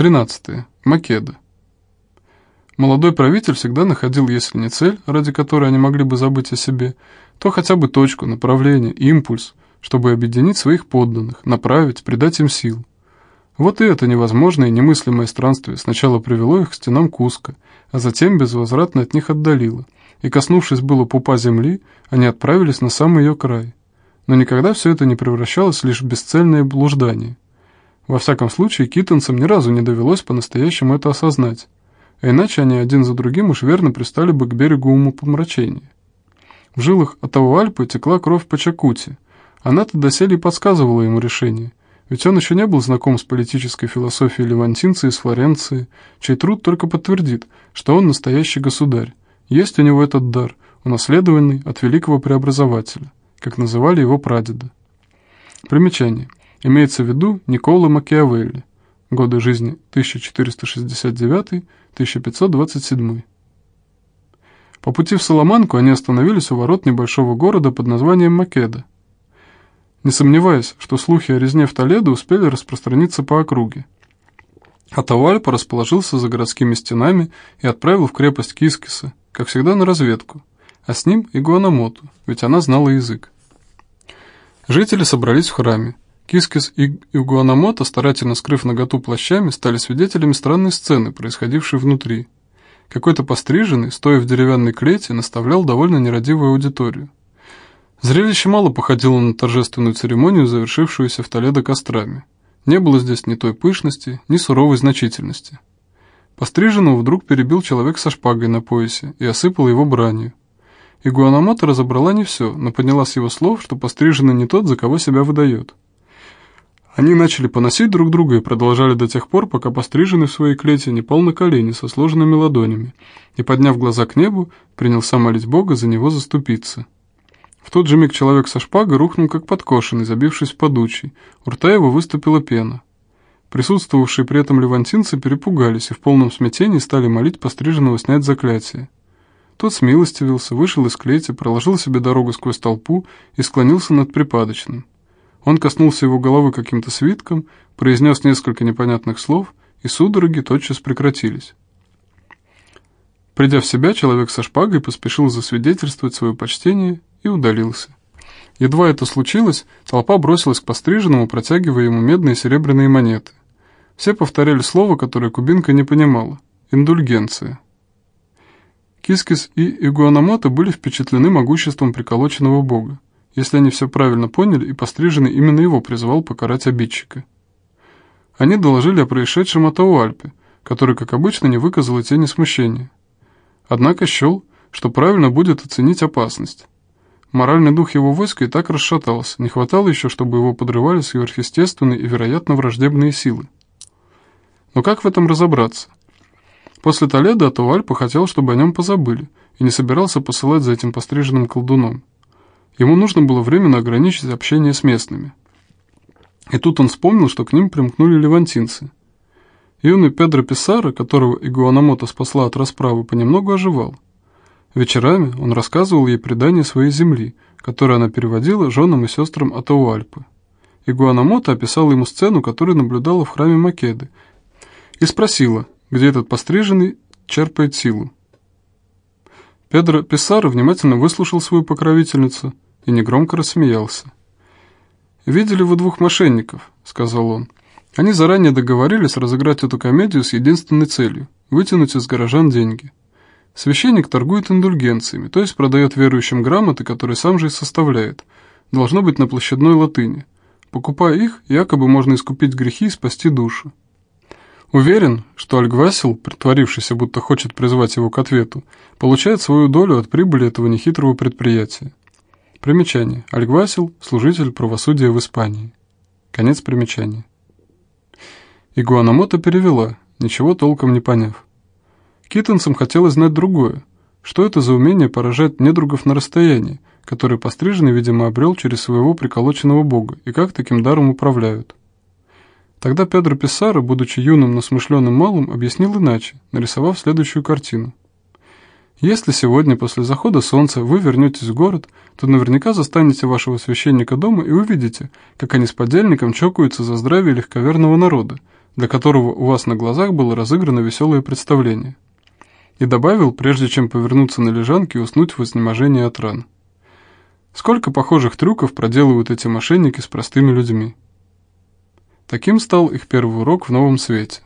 13. Македа. Молодой правитель всегда находил, если не цель, ради которой они могли бы забыть о себе, то хотя бы точку, направление, импульс, чтобы объединить своих подданных, направить, придать им сил. Вот и это невозможное и немыслимое странствие сначала привело их к стенам Куска, а затем безвозвратно от них отдалило, и, коснувшись было пупа земли, они отправились на самый ее край. Но никогда все это не превращалось лишь в бесцельное блуждание. Во всяком случае, китонцам ни разу не довелось по-настоящему это осознать, а иначе они один за другим уж верно пристали бы к берегу умопомрачения. В жилах Атауальпы текла кровь по Чакути. Она-то доселе и подсказывала ему решение, ведь он еще не был знаком с политической философией левантинца из Флоренции, чей труд только подтвердит, что он настоящий государь. Есть у него этот дар, унаследованный от великого преобразователя, как называли его прадеда. Примечание. Имеется в виду Никола Макиавелли. Годы жизни 1469-1527. По пути в Соломанку они остановились у ворот небольшого города под названием Македа. Не сомневаясь, что слухи о резне в Толедо успели распространиться по округе. Атавальпа расположился за городскими стенами и отправил в крепость Кискиса, как всегда на разведку, а с ним и Игуанамоту, ведь она знала язык. Жители собрались в храме. Кискис и Игуанамото, старательно скрыв наготу плащами, стали свидетелями странной сцены, происходившей внутри. Какой-то постриженный, стоя в деревянной клете, наставлял довольно нерадивую аудиторию. Зрелище мало походило на торжественную церемонию, завершившуюся в Толедо кострами. Не было здесь ни той пышности, ни суровой значительности. Постриженного вдруг перебил человек со шпагой на поясе и осыпал его бранью. Игуанамото разобрала не все, но поняла с его слов, что постриженный не тот, за кого себя выдает. Они начали поносить друг друга и продолжали до тех пор, пока постриженный в своей клете не пал на колени со сложенными ладонями и, подняв глаза к небу, принялся молить Бога за него заступиться. В тот же миг человек со шпагой рухнул как подкошенный, забившись в подучий. У рта его выступила пена. Присутствовавшие при этом левантинцы перепугались и в полном смятении стали молить постриженного снять заклятие. Тот смилостивился, вышел из клети, проложил себе дорогу сквозь толпу и склонился над припадочным. Он коснулся его головы каким-то свитком, произнес несколько непонятных слов, и судороги тотчас прекратились. Придя в себя, человек со шпагой поспешил засвидетельствовать свое почтение и удалился. Едва это случилось, толпа бросилась к постриженному, протягивая ему медные и серебряные монеты. Все повторяли слово, которое Кубинка не понимала – индульгенция. Кискис и Игуанамото были впечатлены могуществом приколоченного бога если они все правильно поняли, и постриженный именно его призывал покарать обидчика. Они доложили о происшедшем Атауальпе, который, как обычно, не выказал и тени смущения. Однако счел, что правильно будет оценить опасность. Моральный дух его войска и так расшатался, не хватало еще, чтобы его подрывали сверхъестественные и, вероятно, враждебные силы. Но как в этом разобраться? После Толеда Атауальпа хотел, чтобы о нем позабыли, и не собирался посылать за этим постриженным колдуном. Ему нужно было временно ограничить общение с местными. И тут он вспомнил, что к ним примкнули левантинцы. Юный Педро Писаро, которого Игуанамото спасла от расправы, понемногу оживал. Вечерами он рассказывал ей предания своей земли, которую она переводила женам и сестрам Атауальпы. Игуанамото описала ему сцену, которую наблюдала в храме Македы, и спросила, где этот постриженный черпает силу. Педро Писаро внимательно выслушал свою покровительницу – и негромко рассмеялся. «Видели вы двух мошенников», — сказал он. «Они заранее договорились разыграть эту комедию с единственной целью — вытянуть из горожан деньги. Священник торгует индульгенциями, то есть продает верующим грамоты, которые сам же и составляет. Должно быть на площадной латыни. Покупая их, якобы можно искупить грехи и спасти душу. Уверен, что Альгвасил, притворившийся, будто хочет призвать его к ответу, получает свою долю от прибыли этого нехитрого предприятия. Примечание. Альгвасил – служитель правосудия в Испании. Конец примечания. Игуанамото перевела, ничего толком не поняв. Китонцам хотелось знать другое. Что это за умение поражать недругов на расстоянии, который постриженный, видимо, обрел через своего приколоченного бога, и как таким даром управляют? Тогда Педро Писаро, будучи юным, но смышленым малым, объяснил иначе, нарисовав следующую картину. Если сегодня после захода солнца вы вернетесь в город, то наверняка застанете вашего священника дома и увидите, как они с подельником чокаются за здравие легковерного народа, для которого у вас на глазах было разыграно веселое представление. И добавил, прежде чем повернуться на лежанке и уснуть в изнеможении от ран. Сколько похожих трюков проделывают эти мошенники с простыми людьми. Таким стал их первый урок в новом свете.